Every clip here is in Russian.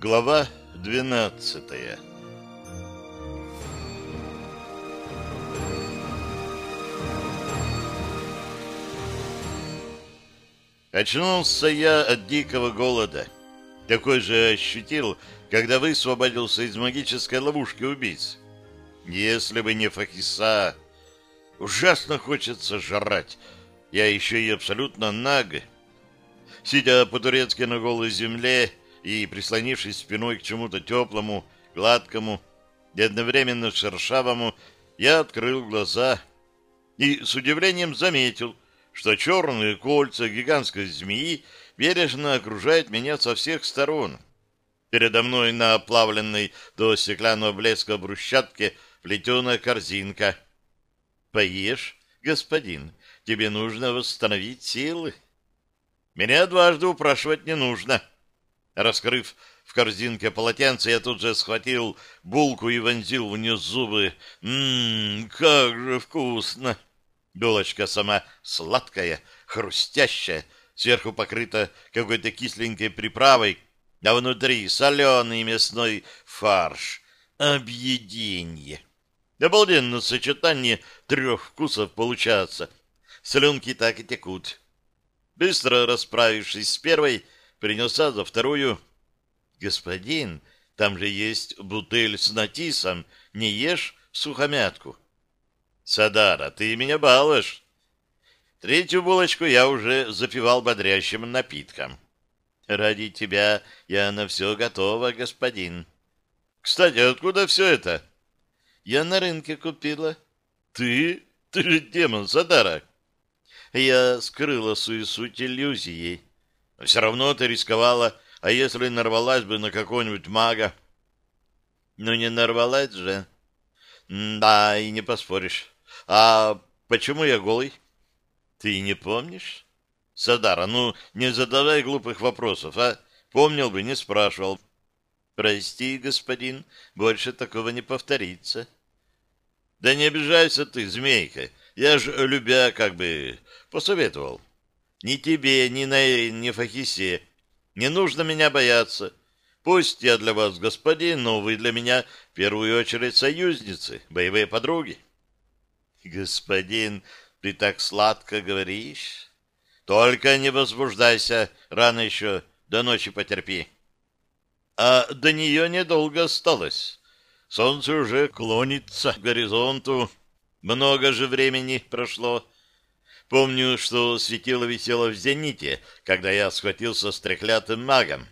Глава двенадцатая Очнулся я от дикого голода. Такой же ощутил, когда высвободился из магической ловушки убийц. Если бы не Фахиса, ужасно хочется жрать. Я еще и абсолютно наг. Сидя по-турецки на голой земле и прислонившись спиной к чему-то теплому, гладкому и одновременно шершавому, я открыл глаза и с удивлением заметил, что черные кольца гигантской змеи бережно окружают меня со всех сторон. Передо мной на оплавленной до стеклянного блеска брусчатке плетеная корзинка. «Поешь, господин, тебе нужно восстановить силы». Меня дважды упрашивать не нужно. Раскрыв в корзинке полотенце, я тут же схватил булку и вонзил в нее зубы. Ммм, как же вкусно! Булочка сама сладкая, хрустящая, сверху покрыта какой-то кисленькой приправой, а внутри соленый мясной фарш. Объеденье! Обалденно сочетание трех вкусов получается. Слюнки так и текут. Быстро расправившись с первой, принялся за вторую. «Господин, там же есть бутыль с натисом, не ешь сухомятку». «Садара, ты меня балуешь». Третью булочку я уже запивал бодрящим напитком. «Ради тебя я на все готова, господин». «Кстати, откуда все это?» «Я на рынке купила». «Ты? Ты же демон, Садара!» Я скрыла свою суть иллюзией. Все равно ты рисковала, а если нарвалась бы на какого-нибудь мага? Ну, не нарвалась же. Да, и не поспоришь. А почему я голый? Ты не помнишь? Садара, ну, не задавай глупых вопросов, а? Помнил бы, не спрашивал. Прости, господин, больше такого не повторится. Да не обижайся ты, змейка. Я же, любя, как бы, посоветовал. Ни тебе, ни Найре, ни Фахисе не нужно меня бояться. Пусть я для вас господин, но вы для меня в первую очередь союзницы, боевые подруги. Господин, ты так сладко говоришь. Только не возбуждайся, рано еще, до ночи потерпи. А до нее недолго осталось. Солнце уже клонится к горизонту. Много же времени прошло. Помню, что светило висело в зените, когда я схватился с треклятым магом.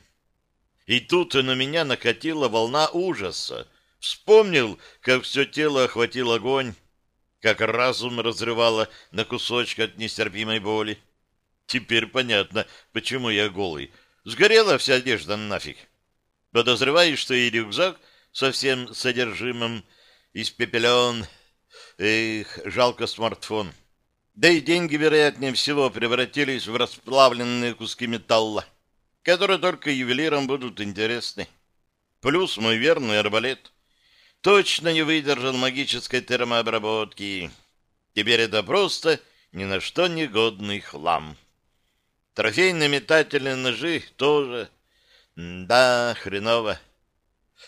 И тут на меня накатила волна ужаса. Вспомнил, как все тело охватил огонь, как разум разрывало на кусочки от нестерпимой боли. Теперь понятно, почему я голый. Сгорела вся одежда нафиг. Подозреваю, что и рюкзак со всем содержимым испепелен. Эх, жалко смартфон. Да и деньги, вероятнее всего, превратились в расплавленные куски металла, которые только ювелирам будут интересны. Плюс мой верный арбалет точно не выдержал магической термообработки. Теперь это просто ни на что не годный хлам. Трофейные метательные ножи тоже. Да, хреново.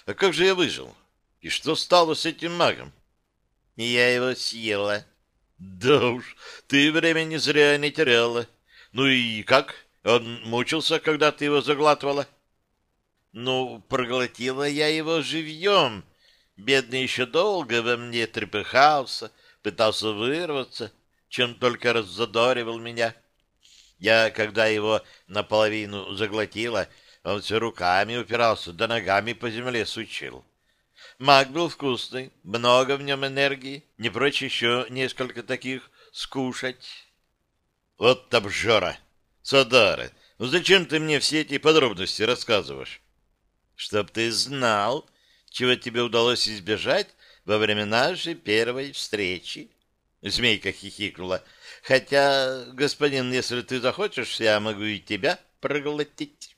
А как же я выжил? И что стало с этим магом? Я его съела. Да уж, ты времени зря не теряла. Ну и как? Он мучился, когда ты его заглатывала? Ну, проглотила я его живьем. Бедный еще долго во мне трепыхался, пытался вырваться, чем только раззадоривал меня. Я, когда его наполовину заглотила, он все руками упирался, да ногами по земле сучил. Маг был вкусный, много в нем энергии, не прочь еще несколько таких скушать. Вот обжора! Садара, ну зачем ты мне все эти подробности рассказываешь? Чтоб ты знал, чего тебе удалось избежать во время нашей первой встречи. Змейка хихикнула. Хотя, господин, если ты захочешь, я могу и тебя проглотить.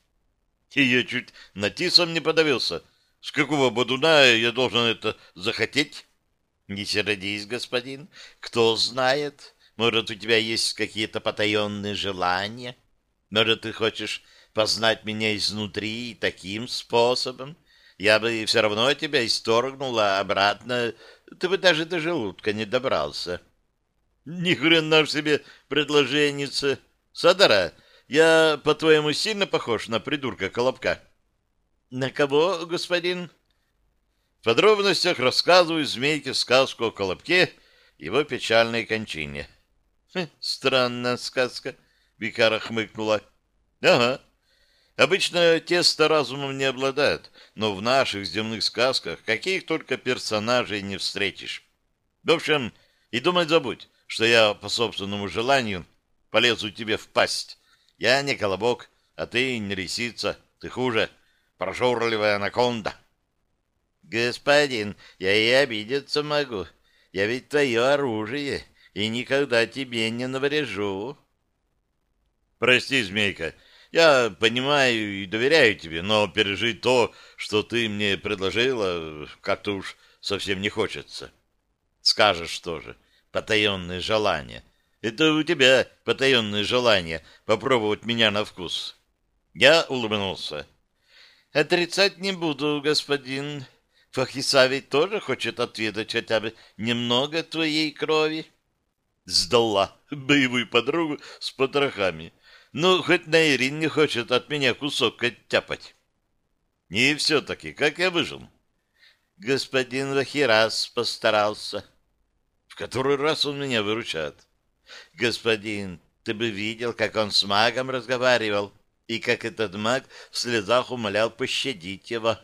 И я чуть натисом не подавился. С какого бодуна я должен это захотеть? Не сердись, господин. Кто знает, может, у тебя есть какие-то потаенные желания? Может, ты хочешь познать меня изнутри таким способом? Я бы все равно тебя исторгнула обратно, ты бы даже до желудка не добрался. Ни хрена в себе предложенница. Садара, я, по-твоему, сильно похож на придурка Колобка? На кого, господин? В подробностях рассказываю змейке сказку о Колобке и его печальной кончине. Хм, странная сказка, Викара хмыкнула. Ага. Обычно тесто разумом не обладает, но в наших земных сказках каких только персонажей не встретишь. В общем, и думать забудь, что я по собственному желанию полезу тебе в пасть. Я не колобок, а ты не лисица, ты хуже, прожорливая анаконда. Господин, я и обидеться могу. Я ведь твое оружие, и никогда тебе не наврежу. Прости, змейка, я понимаю и доверяю тебе, но пережить то, что ты мне предложила, как-то уж совсем не хочется. Скажешь тоже, потаенное желание. Это у тебя потаенное желание попробовать меня на вкус. Я улыбнулся. Отрицать не буду, господин. Фахиса ведь тоже хочет отведать хотя бы немного твоей крови. Сдала боевую подругу с потрохами. Ну, хоть Найрин не хочет от меня кусок оттяпать. И все-таки, как я выжил? Господин Вахирас постарался. В который раз он меня выручает. Господин, ты бы видел, как он с магом разговаривал, и как этот маг в слезах умолял пощадить его.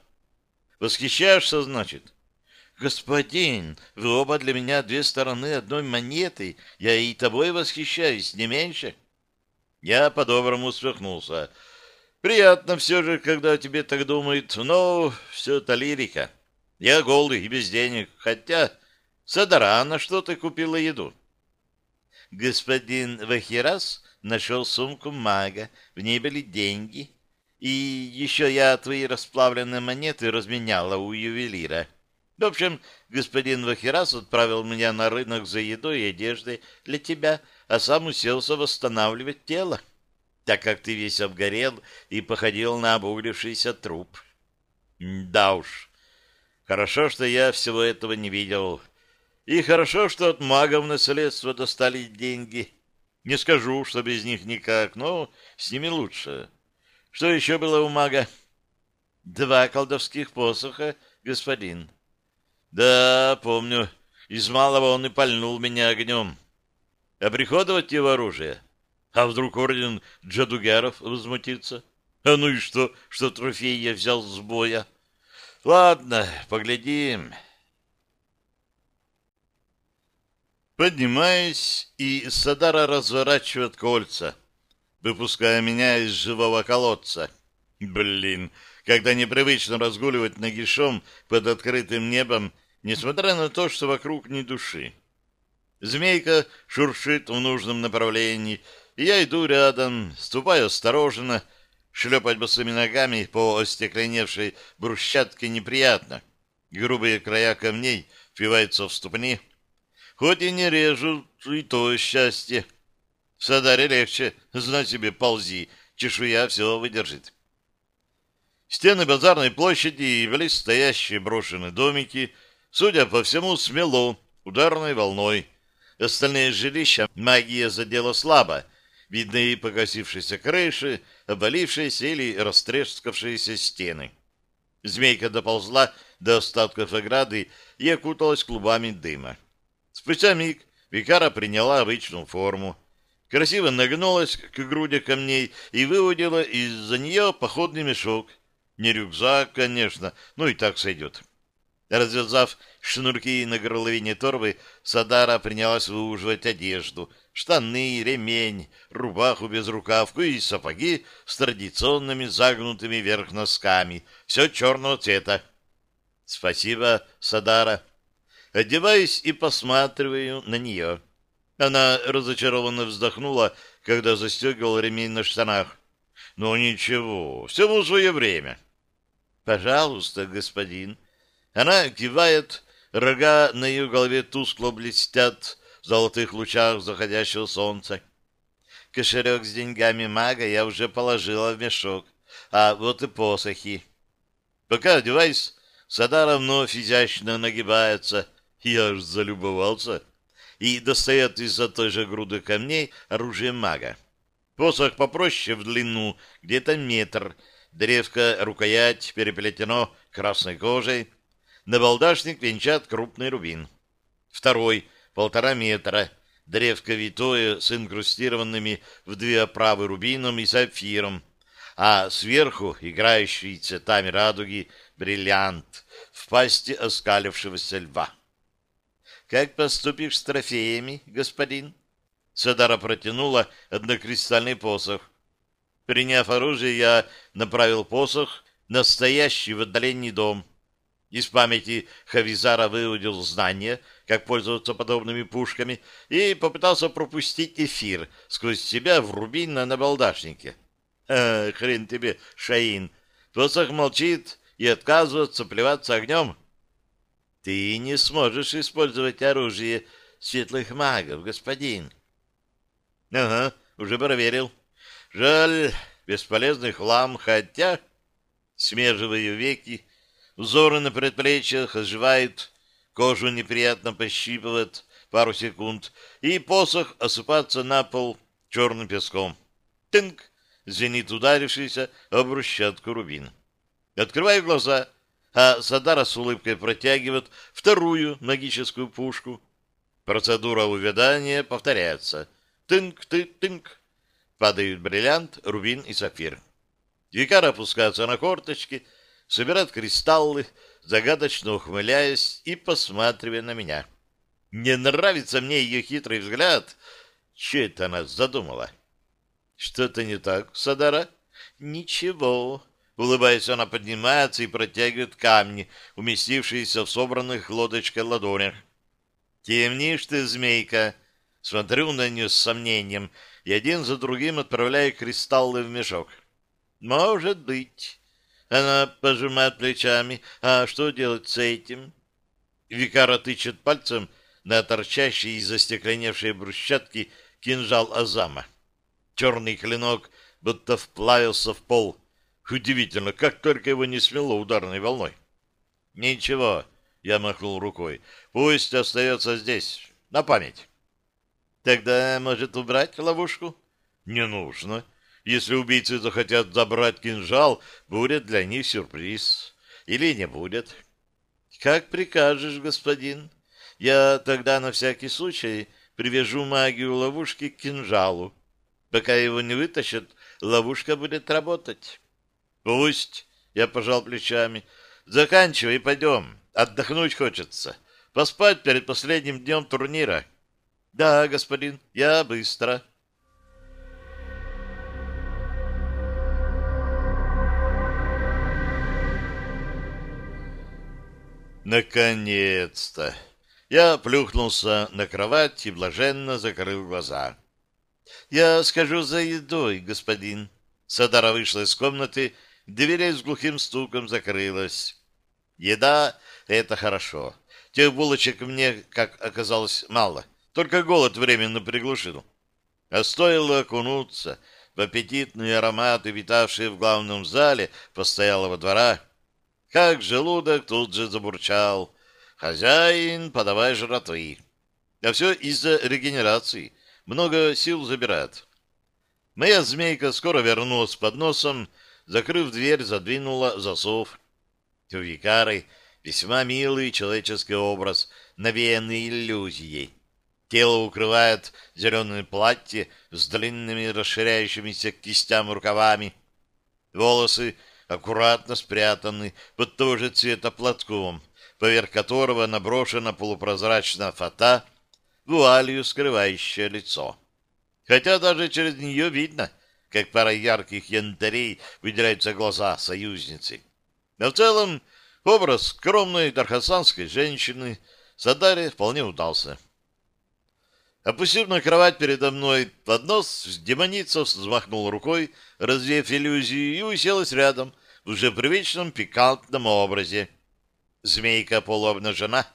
Восхищаешься, значит? Господин, вы оба для меня две стороны одной монеты. Я и тобой восхищаюсь, не меньше. — я по-доброму усмехнулся. Приятно все же, когда тебе так думают, но все это лирика. Я голый и без денег, хотя... Садарана, что ты купила еду? Господин Вахирас нашел сумку мага, в ней были деньги. И еще я твои расплавленные монеты разменяла у ювелира. В общем, господин Вахирас отправил меня на рынок за едой и одеждой для тебя — а сам уселся восстанавливать тело, так как ты весь обгорел и походил на обуглившийся труп. Да уж, хорошо, что я всего этого не видел. И хорошо, что от магов наследство достали деньги. Не скажу, что без них никак, но с ними лучше. Что еще было у мага? Два колдовских посоха, господин. Да, помню. Из малого он и пальнул меня огнем оприходовать его оружие. А вдруг орден джадугеров возмутится? А ну и что, что трофей я взял с боя? Ладно, поглядим. Поднимаюсь, и Садара разворачивает кольца, выпуская меня из живого колодца. Блин, когда непривычно разгуливать нагишом под открытым небом, несмотря на то, что вокруг ни души. Змейка шуршит в нужном направлении, и я иду рядом, ступаю осторожно, шлепать босыми ногами по остекленевшей брусчатке неприятно. Грубые края камней впиваются в ступни. Хоть и не режут, и то счастье. В Садаре легче, знать себе, ползи, чешуя все выдержит. Стены базарной площади и близстоящие брошенные домики, судя по всему, смело ударной волной. Остальные жилища магия задела слабо. Видны покосившиеся крыши, обвалившиеся или растрескавшиеся стены. Змейка доползла до остатков ограды и окуталась клубами дыма. Спустя миг Викара приняла обычную форму. Красиво нагнулась к груди камней и выудила из-за нее походный мешок. Не рюкзак, конечно, ну и так сойдет. Развязав шнурки на горловине торбы, Садара принялась выуживать одежду, штаны, ремень, рубаху без рукавку и сапоги с традиционными загнутыми вверх носками, все черного цвета. «Спасибо, Садара». Одеваюсь и посматриваю на нее. Она разочарованно вздохнула, когда застегивал ремень на штанах. «Ну ничего, всему свое время». «Пожалуйста, господин», она кивает, рога на ее голове тускло блестят в золотых лучах заходящего солнца. Кошелек с деньгами мага я уже положила в мешок. А вот и посохи. Пока одеваюсь, Садара вновь изящно нагибается. Я аж залюбовался. И достает из-за той же груды камней оружие мага. Посох попроще в длину, где-то метр. Древко, рукоять переплетено красной кожей. Набалдашник венчат крупный рубин. Второй — полтора метра. Древко витое с инкрустированными в две оправы рубином и сапфиром, а сверху играющий цветами радуги бриллиант в пасти оскалившегося льва. «Как поступишь с трофеями, господин?» Садара протянула однокристальный посох. Приняв оружие, я направил посох на стоящий в отдалении дом. Из памяти Хавизара выудил знания, как пользоваться подобными пушками, и попытался пропустить эфир сквозь себя в рубин на набалдашнике. А, хрен тебе, Шаин! Посох молчит и отказывается плеваться огнем. Ты не сможешь использовать оружие светлых магов, господин. Ага, уже проверил. Жаль, бесполезный хлам, хотя... Смеживаю веки, узоры на предплечьях оживают, кожу неприятно пощипывает пару секунд, и посох осыпаться на пол черным песком. Тынк! Звенит ударившийся об брусчатку рубин. Открываю глаза, а Садара с улыбкой протягивает вторую магическую пушку. Процедура увядания повторяется. Тынк-ты-тынк. Падают бриллиант, рубин и сапфир. Викар опускается на корточки, собирает кристаллы, загадочно ухмыляясь и посматривая на меня. Не нравится мне ее хитрый взгляд. Че это она задумала? Что-то не так, Садара? Ничего. Улыбаясь, она поднимается и протягивает камни, уместившиеся в собранных лодочкой ладонях. Темнишь ты, змейка. Смотрю на нее с сомнением и один за другим отправляю кристаллы в мешок. Может быть. Она пожимает плечами. А что делать с этим? Викара тычет пальцем на торчащий из застекленевшей брусчатки кинжал Азама. Черный клинок будто вплавился в пол. Удивительно, как только его не смело ударной волной. Ничего, я махнул рукой. Пусть остается здесь, на память. Тогда, может, убрать ловушку? Не нужно. Если убийцы захотят забрать кинжал, будет для них сюрприз. Или не будет. Как прикажешь, господин. Я тогда на всякий случай привяжу магию ловушки к кинжалу. Пока его не вытащат, ловушка будет работать. Пусть, я пожал плечами. Заканчивай и пойдем. Отдохнуть хочется. Поспать перед последним днем турнира. — да, господин, я быстро. Наконец-то! Я плюхнулся на кровать и блаженно закрыл глаза. «Я скажу за едой, господин». Садара вышла из комнаты, дверь с глухим стуком закрылась. «Еда — это хорошо. Тех булочек мне, как оказалось, мало». Только голод временно приглушил. А стоило окунуться в аппетитные ароматы, витавшие в главном зале постоялого двора, как желудок тут же забурчал. «Хозяин, подавай жратвы». А все из-за регенерации. Много сил забирает. Моя змейка скоро вернулась с подносом, закрыв дверь, задвинула засов. У викары весьма милый человеческий образ, навеянный иллюзией. Тело укрывает зеленое платье с длинными расширяющимися к кистям рукавами. Волосы аккуратно спрятаны под того же цвета платком, поверх которого наброшена полупрозрачная фата, вуалью скрывающая лицо. Хотя даже через нее видно, как пара ярких янтарей выделяются глаза союзницы. Но в целом образ скромной дархасанской женщины Садаре вполне удался. Опустив на кровать передо мной поднос, демоница взмахнул рукой, развеяв иллюзию, и уселась рядом, в уже привычном пикантном образе. Змейка полуобнажена,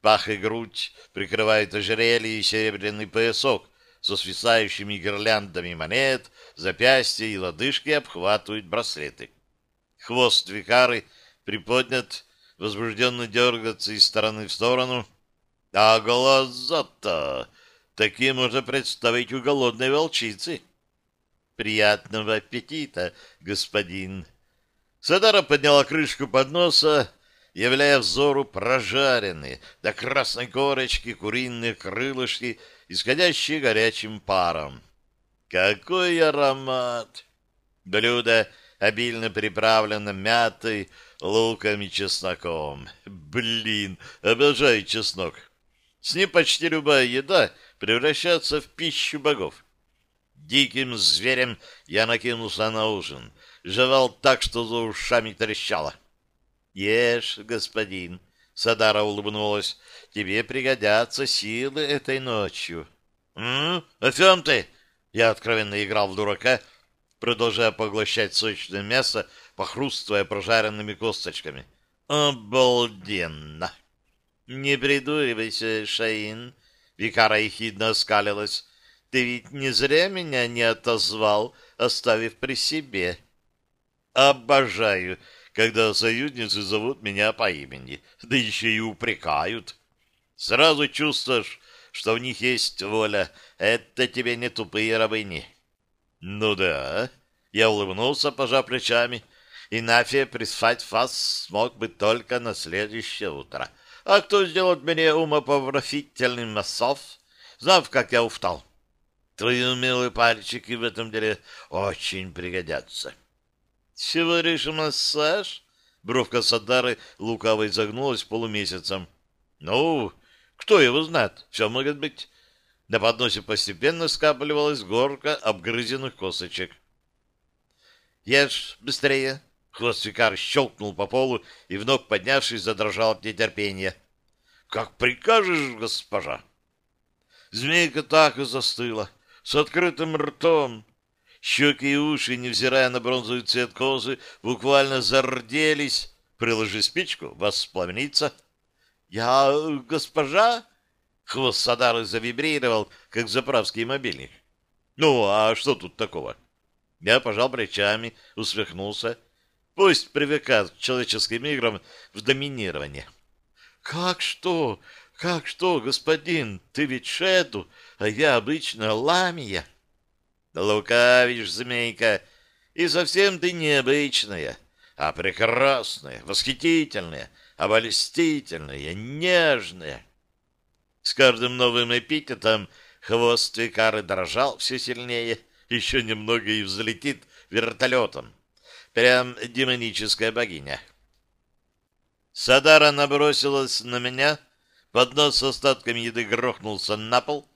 пах и грудь прикрывает ожерелье и серебряный поясок со свисающими гирляндами монет, запястья и лодыжки обхватывают браслеты. Хвост викары приподнят, возбужденно дергаться из стороны в сторону. А глаза-то такие можно представить у голодной волчицы. Приятного аппетита, господин. Садара подняла крышку подноса, являя взору прожаренные до красной корочки куриные крылышки, исходящие горячим паром. Какой аромат! Блюдо обильно приправлено мятой, луком и чесноком. Блин, обожаю чеснок. С ним почти любая еда превращается в пищу богов. Диким зверем я накинулся на ужин. Жевал так, что за ушами трещало. «Ешь, господин!» — Садара улыбнулась. «Тебе пригодятся силы этой ночью». «М? О чем ты?» Я откровенно играл в дурака, продолжая поглощать сочное мясо, похрустывая прожаренными косточками. «Обалденно!» «Не придуривайся, Шаин!» Викара ехидно оскалилась. «Ты ведь не зря меня не отозвал, оставив при себе». «Обожаю, когда союзницы зовут меня по имени, да еще и упрекают. Сразу чувствуешь, что в них есть воля. Это тебе не тупые рабыни». «Ну да», — я улыбнулся, пожав плечами, и Нафия прислать вас смог бы только на следующее утро. А кто сделает мне умоповоротительный массаж, знав, как я устал? Твои умелые пальчики в этом деле очень пригодятся. Чего решил массаж? Бровка Садары лукаво изогнулась полумесяцем. Ну, кто его знает? Все может быть. На подносе постепенно скапливалась горка обгрызенных косточек. Ешь быстрее, Хвостикар щелкнул по полу и, вновь поднявшись, задрожал от нетерпения. — Как прикажешь, госпожа? Змейка так и застыла, с открытым ртом. Щеки и уши, невзирая на бронзовый цвет козы, буквально зарделись. Приложи спичку, воспламенится. — Я госпожа? Хвост Садары завибрировал, как заправский мобильник. — Ну, а что тут такого? Я пожал плечами, усмехнулся. — Пусть привыкают к человеческим играм в доминирование. Как что? Как что, господин? Ты ведь Шеду, а я обычно Ламия. Лукавишь, змейка, и совсем ты необычная, а прекрасная, восхитительная, обольстительная, нежная. С каждым новым эпитетом хвост Викары дрожал все сильнее, еще немного и взлетит вертолетом. Прям демоническая богиня. Садара набросилась на меня, поднос с остатками еды грохнулся на пол,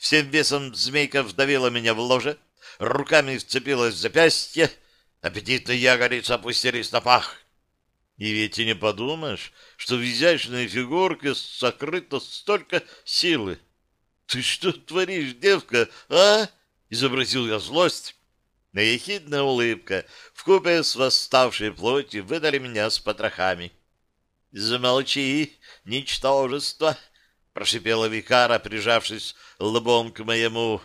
всем весом змейка вдавила меня в ложе, руками вцепилась в запястье, аппетитные ягодицы опустились на пах. И ведь и не подумаешь, что в изящной фигурке сокрыто столько силы. — Ты что творишь, девка, а? — изобразил я злость. Но ехидная улыбка вкупе с восставшей плотью выдали меня с потрохами. — Замолчи, ничтожество! — прошипела Викара, прижавшись лбом к моему.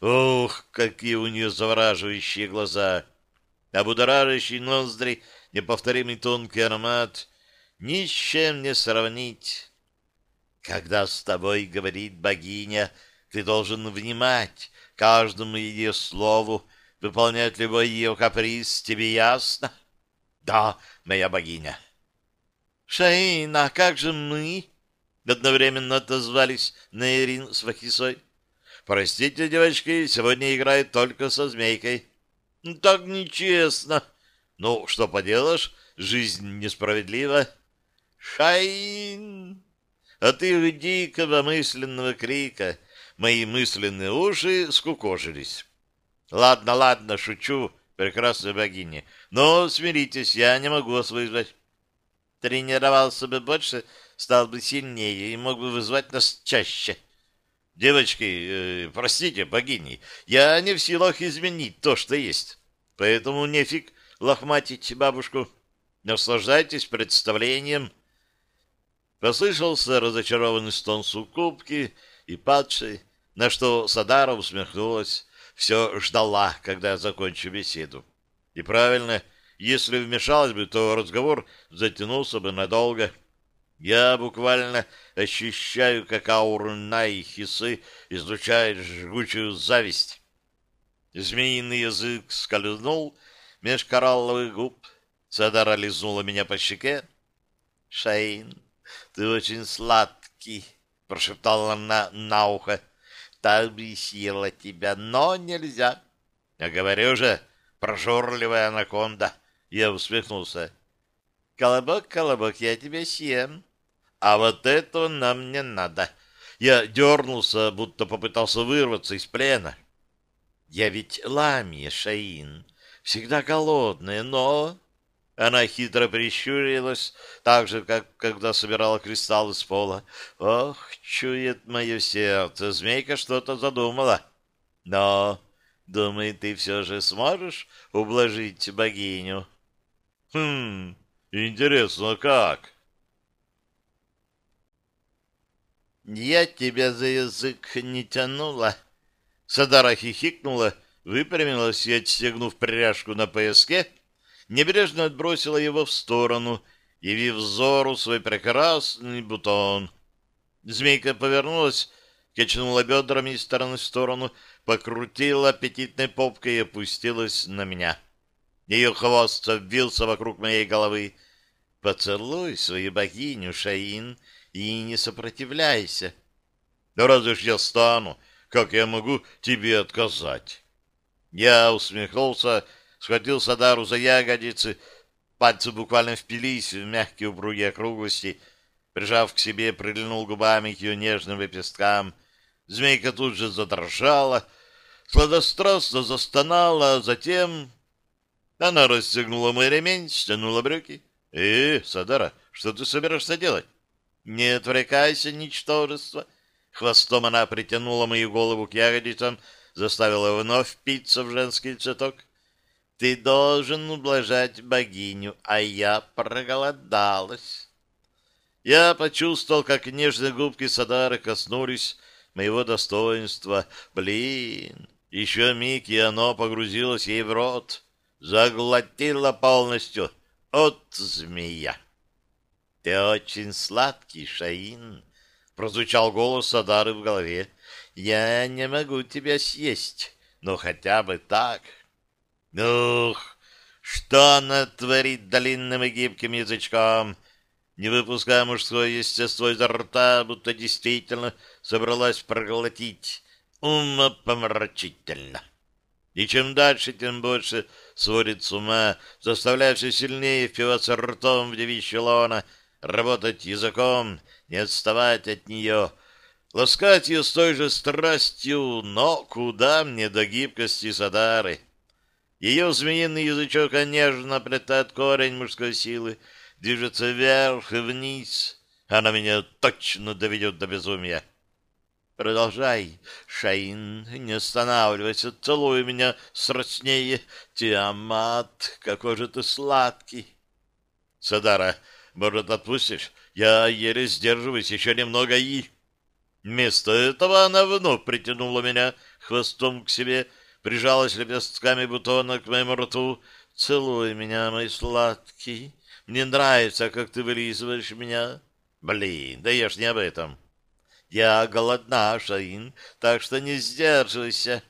Ух, какие у нее завораживающие глаза! Обудоражащий ноздри, неповторимый тонкий аромат. Ни с чем не сравнить. Когда с тобой говорит богиня, ты должен внимать каждому ее слову, выполнять любой ее каприз, тебе ясно? Да, моя богиня. Шаин, а как же мы? Одновременно отозвались Нейрин с Вахисой. Простите, девочки, сегодня играет только со змейкой. Так нечестно. Ну, что поделаешь, жизнь несправедлива. Шаин! От их дикого мысленного крика мои мысленные уши скукожились. Ладно, ладно, шучу, прекрасная богиня. Но смиритесь, я не могу вас вызвать. Тренировался бы больше, стал бы сильнее и мог бы вызвать нас чаще. Девочки, э, простите, богини, я не в силах изменить то, что есть. Поэтому нефиг лохматить бабушку. Наслаждайтесь представлением. Послышался разочарованный стон суккубки и падший на что Садара усмехнулась, все ждала, когда закончу беседу. И правильно, если вмешалась бы, то разговор затянулся бы надолго. Я буквально ощущаю, как аура и Хисы излучает жгучую зависть. Змеиный язык скользнул меж коралловых губ. Садара лизнула меня по щеке. — Шаин, ты очень сладкий, — прошептала она на ухо. — Так бесила тебя, но нельзя. — Я говорю же, прожорливая анаконда. Я усмехнулся. — Колобок, колобок, я тебя съем. А вот этого нам не надо. Я дернулся, будто попытался вырваться из плена. Я ведь ламия, Шаин, всегда голодная, но... Она хитро прищурилась, так же, как когда собирала кристаллы с пола. Ох, чует мое сердце, змейка что-то задумала. Но, думаю, ты все же сможешь ублажить богиню? Хм, интересно, как? Я тебя за язык не тянула. Садара хихикнула, выпрямилась и, отстегнув пряжку на пояске, небрежно отбросила его в сторону, явив взору свой прекрасный бутон. Змейка повернулась, качнула бедрами из стороны в сторону, покрутила аппетитной попкой и опустилась на меня. Ее хвост обвился вокруг моей головы. «Поцелуй свою богиню, Шаин!» и не сопротивляйся. Да разве ж я стану? Как я могу тебе отказать? Я усмехнулся, схватил Садару за ягодицы, пальцы буквально впились в мягкие упругие округлости, прижав к себе, прильнул губами к ее нежным лепесткам. Змейка тут же задрожала, сладострастно застонала, а затем... Она расстегнула мой ремень, стянула брюки. «Э, Садара, что ты собираешься делать?» «Не отвлекайся, ничтожество!» Хвостом она притянула мою голову к ягодицам, заставила вновь впиться в женский цветок. «Ты должен ублажать богиню, а я проголодалась!» Я почувствовал, как нежные губки Садары коснулись моего достоинства. Блин, еще миг, и оно погрузилось ей в рот, заглотило полностью от змея. — Ты очень сладкий, Шаин, — прозвучал голос Адары в голове. — Я не могу тебя съесть, но хотя бы так. — Ух, что она творит длинным и гибким язычком, не выпуская мужское естество изо рта, будто действительно собралась проглотить. Умопомрачительно. И чем дальше, тем больше сводит с ума, заставляя все сильнее впиваться ртом в девичье лоно, работать языком, не отставать от нее, ласкать ее с той же страстью, но куда мне до гибкости Садары? Ее змеиный язычок нежно плетает корень мужской силы, движется вверх и вниз. Она меня точно доведет до безумия. Продолжай, Шаин, не останавливайся, целуй меня страстнее. Тиамат, какой же ты сладкий. Садара, может, отпустишь? Я еле сдерживаюсь еще немного и... Вместо этого она вновь притянула меня хвостом к себе, прижалась лепестками бутона к моему рту. «Целуй меня, мой сладкий. Мне нравится, как ты вылизываешь меня». «Блин, да я ж не об этом». «Я голодна, Шаин, так что не сдерживайся».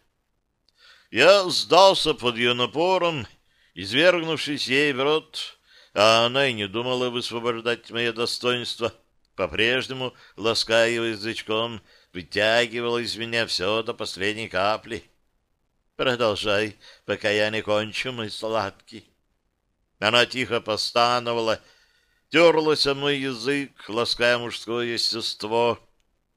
Я сдался под ее напором, извергнувшись ей в рот а она и не думала высвобождать мое достоинство. По-прежнему, лаская его язычком, вытягивала из меня все до последней капли. Продолжай, пока я не кончу, мой сладкий. Она тихо постановала, терлась о мой язык, лаская мужское естество,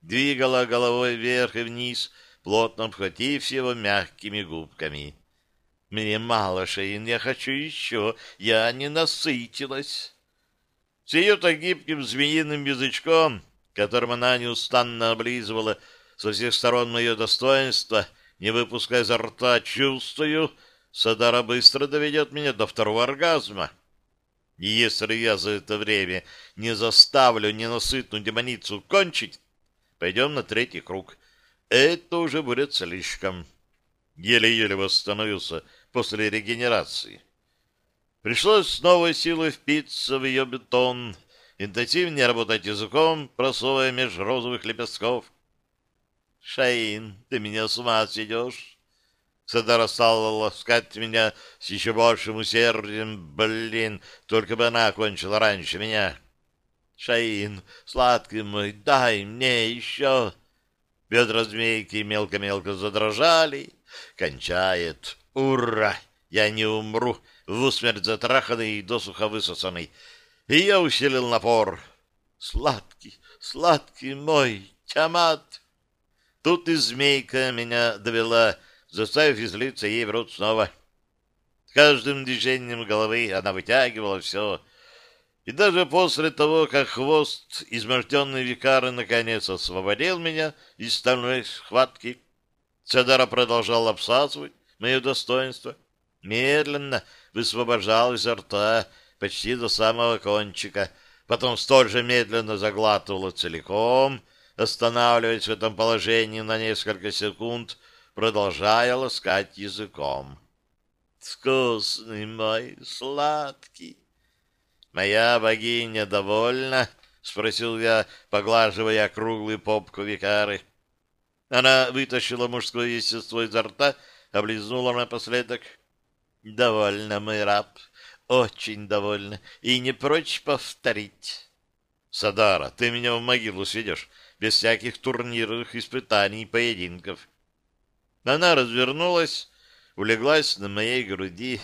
двигала головой вверх и вниз, плотно обхватив его мягкими губками. Мне мало, Шейн, я хочу еще. Я не насытилась. С ее-то гибким змеиным язычком, которым она неустанно облизывала со всех сторон мое достоинство, не выпуская изо рта, чувствую, Садара быстро доведет меня до второго оргазма. И если я за это время не заставлю ненасытную демоницу кончить, пойдем на третий круг. это уже будет слишком. Еле-еле восстановился после регенерации. Пришлось с новой силой впиться в ее бетон, интенсивнее работать языком, просовывая меж розовых лепестков. «Шаин, ты меня с ума сведешь?» Садара стала ласкать меня с еще большим усердием. Блин, только бы она окончила раньше меня. «Шаин, сладкий мой, дай мне еще!» Бедра змейки мелко-мелко задрожали. Кончает. Ура! Я не умру, в усмерть затраханный и досуха высосанный. И я усилил напор. Сладкий, сладкий мой, Тямат! Тут и змейка меня довела, заставив излиться ей в рот снова. С каждым движением головы она вытягивала все. И даже после того, как хвост изможденной викары наконец освободил меня из стальной схватки, Цедара продолжал обсасывать мое достоинство, медленно высвобождал изо рта почти до самого кончика, потом столь же медленно заглатывал целиком, останавливаясь в этом положении на несколько секунд, продолжая ласкать языком. «Вкусный мой, сладкий!» «Моя богиня довольна?» — спросил я, поглаживая круглый попку викары. Она вытащила мужское естество изо рта, облизнула напоследок. «Довольно, мой раб, очень довольна, и не прочь повторить». «Садара, ты меня в могилу сведешь, без всяких турнирных испытаний и поединков». Она развернулась, улеглась на моей груди.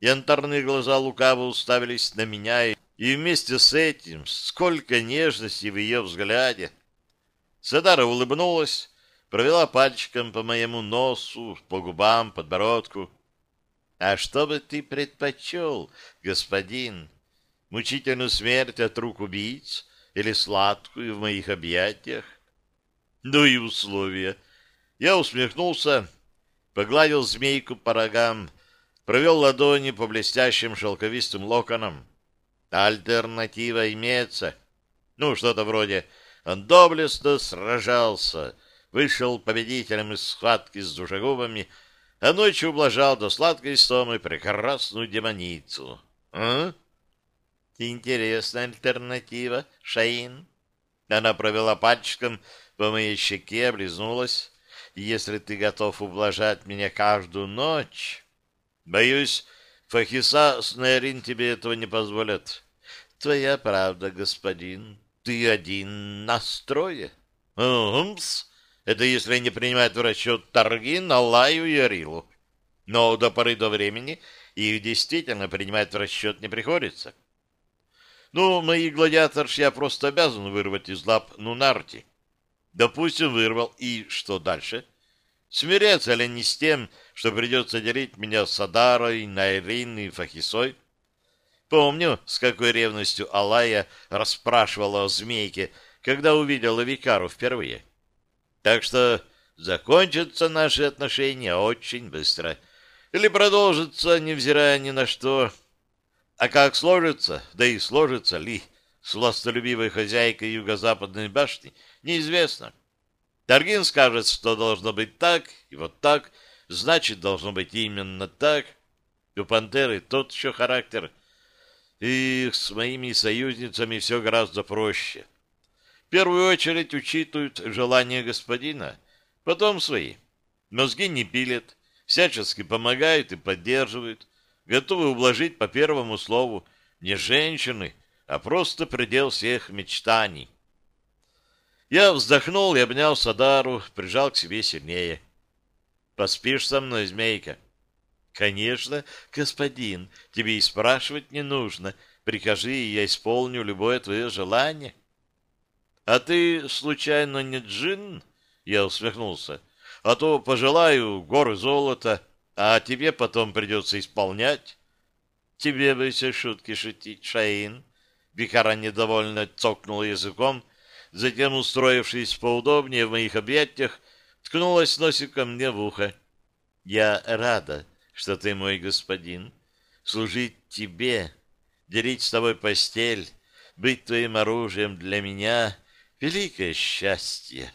Янтарные глаза лукаво уставились на меня, и вместе с этим сколько нежности в ее взгляде. Садара улыбнулась, провела пальчиком по моему носу, по губам, подбородку. А что бы ты предпочел, господин? Мучительную смерть от рук убийц или сладкую в моих объятиях? Ну и условия. Я усмехнулся, погладил змейку по рогам, провел ладони по блестящим шелковистым локонам. Альтернатива имеется. Ну, что-то вроде «Он доблестно сражался», вышел победителем из схватки с душегубами, а ночью ублажал до сладкой истомы прекрасную демоницу. А? Интересная альтернатива, Шаин. Она провела пальчиком по моей щеке, облизнулась. Если ты готов ублажать меня каждую ночь... Боюсь, Фахиса с Нерин тебе этого не позволят. Твоя правда, господин. Ты один настрое. Умс. Это если не принимать в расчет торги на Лаю и Арилу. Но до поры до времени их действительно принимать в расчет не приходится. Ну, мои гладиаторш я просто обязан вырвать из лап Нунарти. Допустим, вырвал. И что дальше? Смиряться ли не с тем, что придется делить меня с Адарой, Найрин и Фахисой? Помню, с какой ревностью Алая расспрашивала о змейке, когда увидела Викару впервые. Так что закончатся наши отношения очень быстро. Или продолжатся, невзирая ни на что. А как сложится, да и сложится ли, с властолюбивой хозяйкой юго-западной башни, неизвестно. Таргин скажет, что должно быть так, и вот так, значит, должно быть именно так. У пантеры тот еще характер. И с моими союзницами все гораздо проще. — в первую очередь учитывают желания господина, потом свои. Мозги не пилят, всячески помогают и поддерживают, готовы ублажить по первому слову не женщины, а просто предел всех мечтаний. Я вздохнул и обнял Садару, прижал к себе сильнее. «Поспишь со мной, змейка?» «Конечно, господин, тебе и спрашивать не нужно. Прикажи, и я исполню любое твое желание». «А ты, случайно, не джин?» Я усмехнулся. «А то пожелаю горы золота, а тебе потом придется исполнять». «Тебе бы все шутки шутить, Шаин!» Бихара недовольно цокнула языком, затем, устроившись поудобнее в моих объятиях, ткнулась носиком мне в ухо. «Я рада, что ты мой господин. Служить тебе, делить с тобой постель, быть твоим оружием для меня — великое счастье.